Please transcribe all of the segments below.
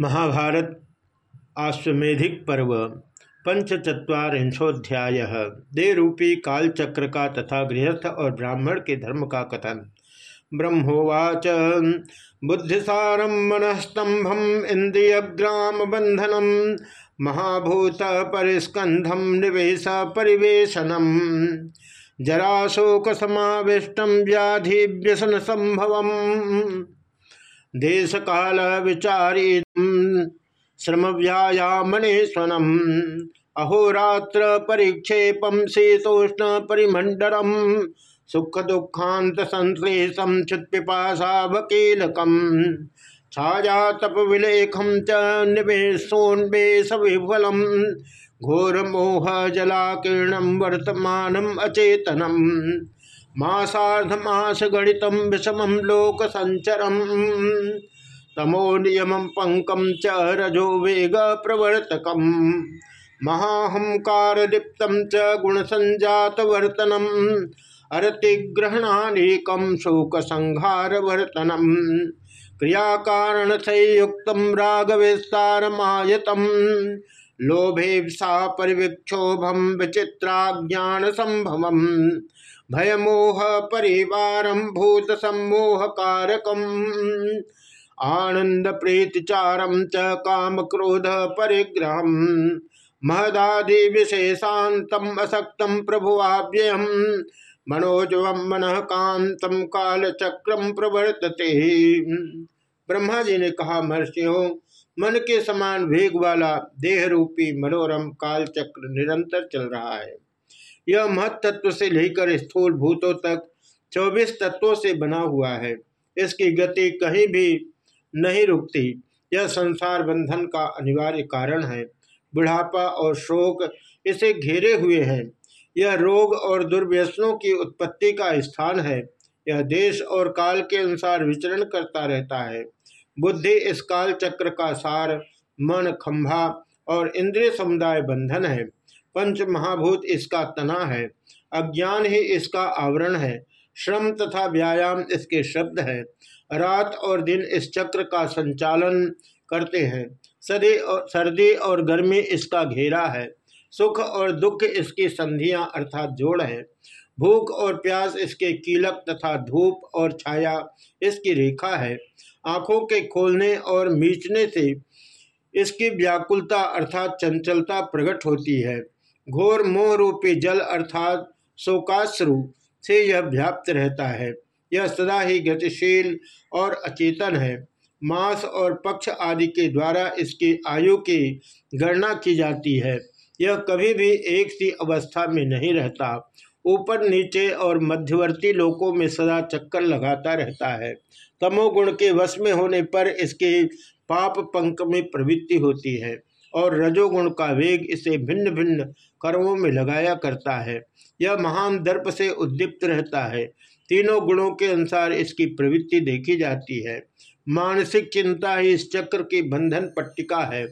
महाभारत आश्वेधिक पर्व पंचचत्वारिंशोध्याय देरूपी कालचक्र का तथा गृहस्थ और ब्राह्मण के धर्म का कथन। ब्रह्मोवाच बुद्धिसारम मनस्तंभम इंद्रियग्राम बंधनम महाभूत परिस्कंधम निवेश परिवेशनम। जराशोक समाविष्टम व्याधि व्यसन संभवम। देश काल विचारी श्रम व्यायामनेश्वनम अहोरात्र परिक्षेपम शीतोष्ण परिमंडलम सुख दुखांत संश्लेषम चित्पिपाशावकीलकम छाया तप विलेखम च निवेशोन्वेश विफलम घोर मोह जलाकीर्णम वर्तमानम अचेतनम। मासार्धमास गणित विषम लोक संचरम तमो नियम पंकम च रजो वेग प्रवर्तक महाहंकार दीप्तम च गुण संजात वर्तनम अरतिग्रहणानीकम शोक संहार वर्तनम क्रिया कारण संयुक्त राग विस्तार मायतम लोभेप्सा परिविक्षोभम विचित्रा ज्ञान संभवम भयमोह परिवारम भूत सम्मोह कारकम आनंद प्रीतिचारम च काम क्रोध परिग्रह महदादि विशेषांतम असक्तम प्रभुवाव्ययम मनोजवम मन कांतम काल चक्रम प्रवर्तते। ब्रह्मा जी ने कहा, महर्षियों मन के समान वेग वाला देह रूपी मनोरम काल चक्र निरंतर चल रहा है। यह महत तत्व से लेकर स्थूल भूतों तक चौबीस तत्वों से बना हुआ है। इसकी गति कहीं भी नहीं रुकती। यह संसार बंधन का अनिवार्य कारण है। बुढ़ापा और शोक इसे घेरे हुए हैं। यह रोग और दुर्व्यसनों की उत्पत्ति का स्थान है। यह देश और काल के अनुसार विचरण करता रहता है। बुद्धि इस काल चक्र का सार, मन, खंभा और इंद्रिय समुदाय बंधन है। पंच महाभूत इसका तना है। अज्ञान ही इसका आवरण है। श्रम तथा व्यायाम इसके शब्द है। रात और दिन इस चक्र का संचालन करते हैं। सदी और सर्दी और गर्मी इसका घेरा है। सुख और दुख इसकी संधियाँ अर्थात जोड़ है। भूख और प्यास इसके कीलक तथा धूप और छाया इसकी रेखा है। आँखों के खोलने और मीचने से इसकी व्याकुलता अर्थात चंचलता प्रकट होती है। घोर मोह रूपी जल अर्थात शोकाश्रु से यह व्याप्त रहता है। यह सदा ही गतिशील और अचेतन है। मास और पक्ष आदि के द्वारा इसकी आयु की गणना की जाती है। यह कभी भी एक सी अवस्था में नहीं रहता। ऊपर, नीचे और मध्यवर्ती लोकों में सदा चक्कर लगाता रहता है। तमोगुण के वश में होने पर इसके पाप पंक में प्रवृत्ति होती है और रजोगुण का वेग इसे भिन्न भिन्न कर्मों में लगाया करता है। यह महान दर्प से उद्दीप्त रहता है। तीनों गुणों के अनुसार इसकी प्रवृत्ति देखी जाती है। मानसिक चिंता ही इस चक्र की बंधन पट्टिका है।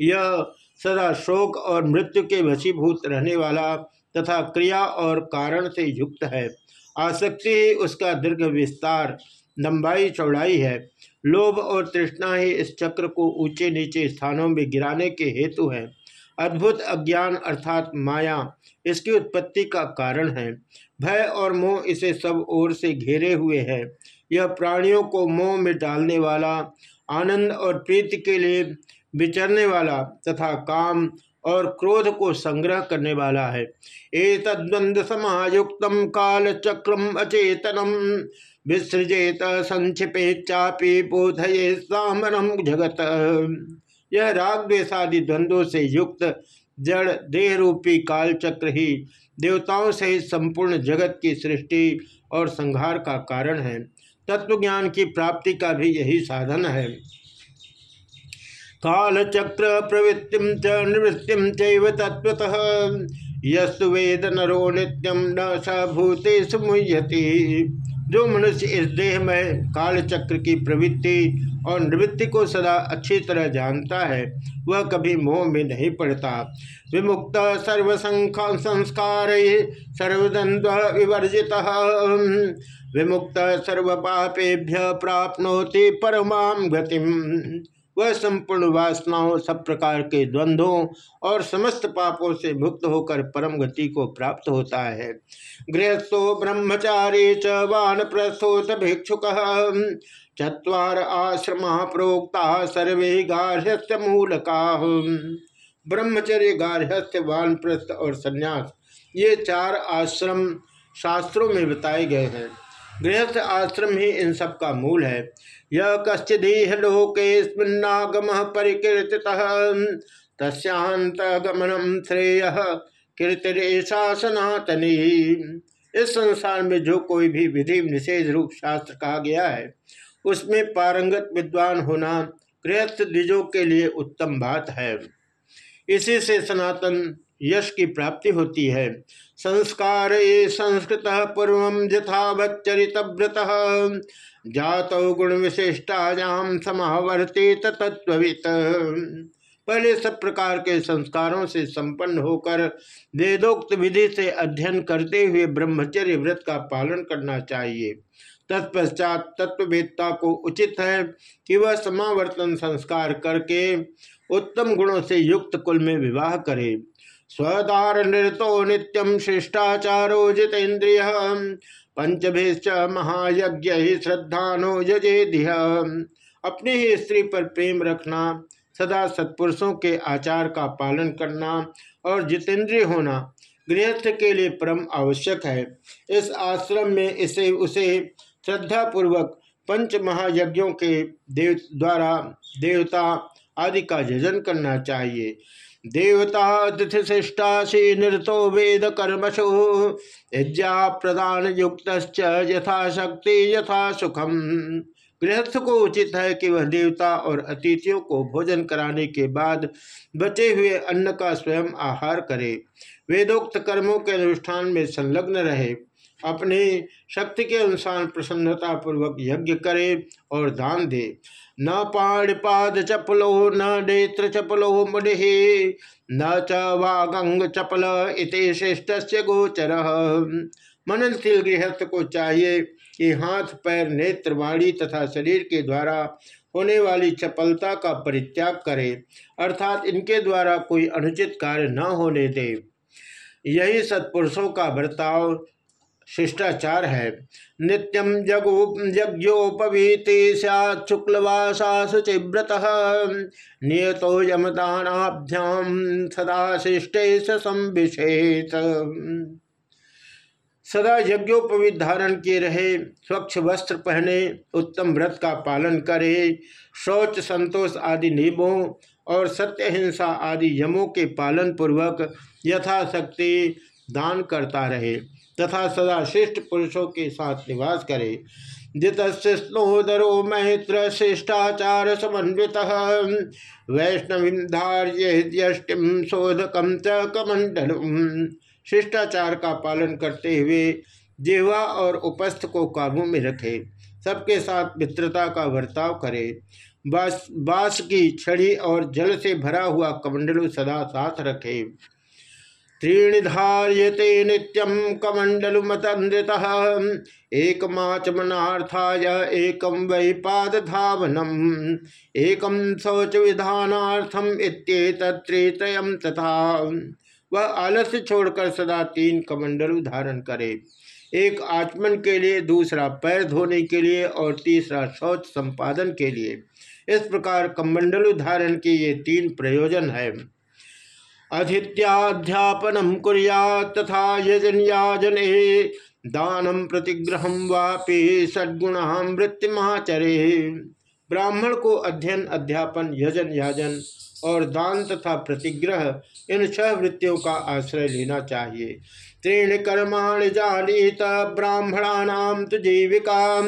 यह सदा शोक और मृत्यु के वशीभूत रहने वाला तथा क्रिया और कारण से युक्त है। आसक्ति ही उसका दीर्घ विस्तार, लंबाई, चौड़ाई है। लोभ और तृष्णा ही इस चक्र को ऊँचे नीचे स्थानों में गिराने के हेतु है। अद्भुत अज्ञान अर्थात माया इसकी उत्पत्ति का कारण है। भय और मोह इसे सब ओर से घेरे हुए है। यह प्राणियों को मोह में डालने वाला, आनंद और प्रीति के लिए विचरने वाला तथा काम और क्रोध को संग्रह करने वाला है। एक तद्वंद समायुक्त काल चक्रम अचेतनम विसृजेत संक्षिपे चापी बोधये सामरम जगत। यह राग द्वेषादि द्वंद्वों से युक्त जड़ देह रूपी काल चक्र ही देवताओं से संपूर्ण जगत की सृष्टि और संहार का कारण है। तत्वज्ञान की प्राप्ति का भी यही साधन है। काल चक्र प्रवृत्ति च निवृत्ति चैव तत्वतः यस्तु वेद नरो नित्यम न स भूतेषु जो मनुष्य इस देह में काल चक्र की प्रवृत्ति और निवृत्ति को सदा अच्छी तरह जानता है, वह कभी मोह में नहीं पड़ता। विमुक्त सर्वसंख्या संस्कार सर्वद्वंद्व विवर्जित। विमुक्त सर्व पापेभ्य प्राप्नोति परमाम गतिम। वह संपूर्ण वासनाओं, सब प्रकार के द्वंद्वों और समस्त पापों से मुक्त होकर परम गति को प्राप्त होता है। गृहस्थो ब्रह्मचारी च वान प्रस्थोत भिक्षुक। चुवार आश्रम प्रोक्ता सर्वे गार्हस्थ्य मूलका। ब्रह्मचर्य गार्हस्थ्य, वानप्रस्थ और संन्यास, ये चार आश्रम शास्त्रों में बताए गए हैं। गृहस्थ आश्रम ही इन सब का मूल है। यह कश्चिदीह लोकेस्मिन्नागम परिकीर्ति तस्यांत श्रेय कीर्तिरेशा सनातनी इस संसार में जो कोई भी विधि निषेध रूप शास्त्र कहा गया है, उसमें पारंगत विद्वान होना गृहस्थ द्विजों के लिए उत्तम बात है। इसी से सनातन यश की प्राप्ति होती है। संस्कार ये संस्कृत पूर्व यथावच्चरित व्रत जात गुण विशिष्टायाम समावर्ते तत्वित पहले सब प्रकार के संस्कारों से संपन्न होकर वेदोक्त विधि से अध्ययन करते हुए ब्रह्मचर्य व्रत का पालन करना चाहिए। तत्पश्चात तत्ववेत्ता को उचित है कि वह समावर्तन संस्कार करके उत्तम गुणों से युक्त कुल में विवाह करे। स्वदार नृतो नित्यम शिष्टाचारो जितेन्द्रिय। पंचभिश्च महायज्ञ ही श्रद्धानो यजे अपनी ही स्त्री पर प्रेम रखना, सदा सत्पुरुषों के आचार का पालन करना और जितेंद्रिय होना गृहस्थ के लिए परम आवश्यक है। इस आश्रम में इसे, उसे श्रद्धा पूर्वक पंच महायज्ञों के देव, द्वारा देवता आदि का जजन करना चाहिए। देवता तिथिशिष्टाशी निरतो वेद कर्मशु यज्ञा प्रदान युक्त यथाशक्ति यथा सुखम गृहस्थ को उचित है कि वह देवता और अतिथियों को भोजन कराने के बाद बचे हुए अन्न का स्वयं आहार करे। वेदोक्त कर्मों के अनुष्ठान में संलग्न रहे। अपनी शक्ति के अनुसार प्रसन्नता पूर्वक यज्ञ करे और दान दे। न पाणिपाद चपलो न नेत्र चपलो मुनि, न च वागंग चपल इति श्रेष्ठ गोचर। मननशील गृहस्थ को चाहिए कि हाथ, पैर, नेत्र, वाणी तथा शरीर के द्वारा होने वाली चपलता का परित्याग करे, अर्थात इनके द्वारा कोई अनुचित कार्य न होने दे। यही सत्पुरुषों का बर्ताव शिष्टाचार है। नित्यम जगो, यज्ञोपवीति शुक्लवासा शुचिव्रत नियतो यमदानाभ्याम सदा शिष्टे संविषेत सदा यज्ञोपवीत धारण किए रहे, स्वच्छ वस्त्र पहने, उत्तम व्रत का पालन करे, शौच, संतोष आदि नियमों और सत्य हिंसा आदि यमों के पालन पूर्वक यथाशक्ति दान करता रहे। तथा सदा श्रेष्ठ पुरुषों के साथ निवास करे। जितोदरो मैत्र शिष्टाचार समन्वित। वैष्णवी धार्यष्टिम शोधकम च कमंडल शिष्टाचार का पालन करते हुए जिहवा और उपस्थ को काबू में रखे। सबके साथ मित्रता का बर्ताव करे। बास बास की छड़ी और जल से भरा हुआ कमंडलू सदा साथ रखे। त्रीणि धार्यते नित्यम मतंद्रित एकमाचमनार्थाय एकम वै पाद धावनम एकम शौच विधानार्थम इत्येतत्रेतयम तथा। वह आलस्य छोड़कर सदा तीन कमंडलु धारण करे। एक आचमन के लिए, दूसरा पैर धोने के लिए और तीसरा शौच संपादन के लिए। इस प्रकार कमंडलु धारण के ये तीन प्रयोजन है। अधित्याध्यापनम कुरिया तथा यजन्याजने। दानम प्रतिग्रह वापि वृत्तिमाचरे। ब्राह्मण को अध्ययन, अध्यापन यजन याजन और दान तथा प्रतिग्रह, इन छह वृत्तियों का आश्रय लेना चाहिए। त्रीण कर्माण जानीत ब्राह्मणानाम तो जीविका।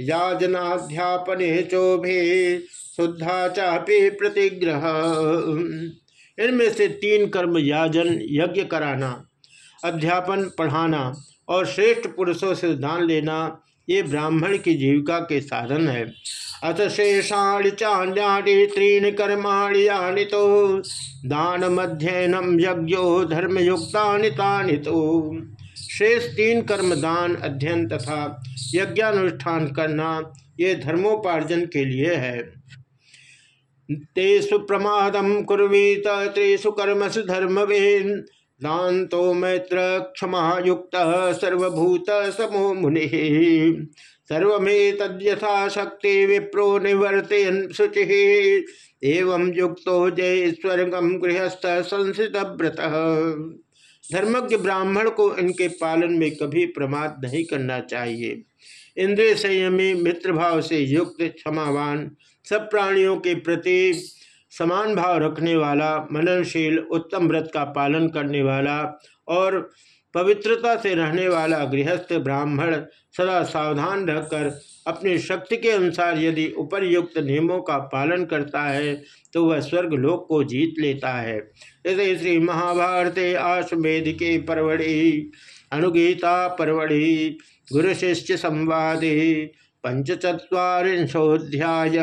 याजनाध्यापने चोभे, शुद्धा चापे प्रतिग्रह। इनमें से तीन कर्म याजन, यज्ञ कराना, अध्यापन पढ़ाना और श्रेष्ठ पुरुषों से दान लेना, ये ब्राह्मण की जीविका के साधन है। अथ शेषाणि चान्यानि त्रीण कर्माणि तो। दान मध्ययनम यज्ञो धर्मयुक्ता तो। शेष तीन कर्म दान, अध्ययन तथा यज्ञानुष्ठान करना, ये धर्मोपार्जन के लिए है। तेषु प्रमादम कुरीत त्रिषु कर्मसु धर्मवेन् दान्तो मैत्र क्षमा युक्त सर्वभूत समो मुनि। सर्वे तद्यथा शक्ति विप्रो निवर्तयन शुचि। एवं युक्तो जय स्वर्गम गृहस्थ संसित व्रत। धर्मज्ञ ब्राह्मण को इनके पालन में कभी प्रमाद नहीं करना चाहिए। इंद्रिय संयमी मित्र भाव से युक्त क्षमावान सब प्राणियों के प्रति समान भाव रखने वाला, मननशील, उत्तम व्रत का पालन करने वाला और पवित्रता से रहने वाला गृहस्थ ब्राह्मण सदा सावधान रहकर अपनी शक्ति के अनुसार यदि उपरयुक्त नियमों का पालन करता है तो वह स्वर्ग लोक को जीत लेता है। इसे श्री महाभारते आश्वेद के परवड़ी, अनुगीता परवड़ी, गुरु शिष्य संवादे पंचचत्वारिंशोध्याय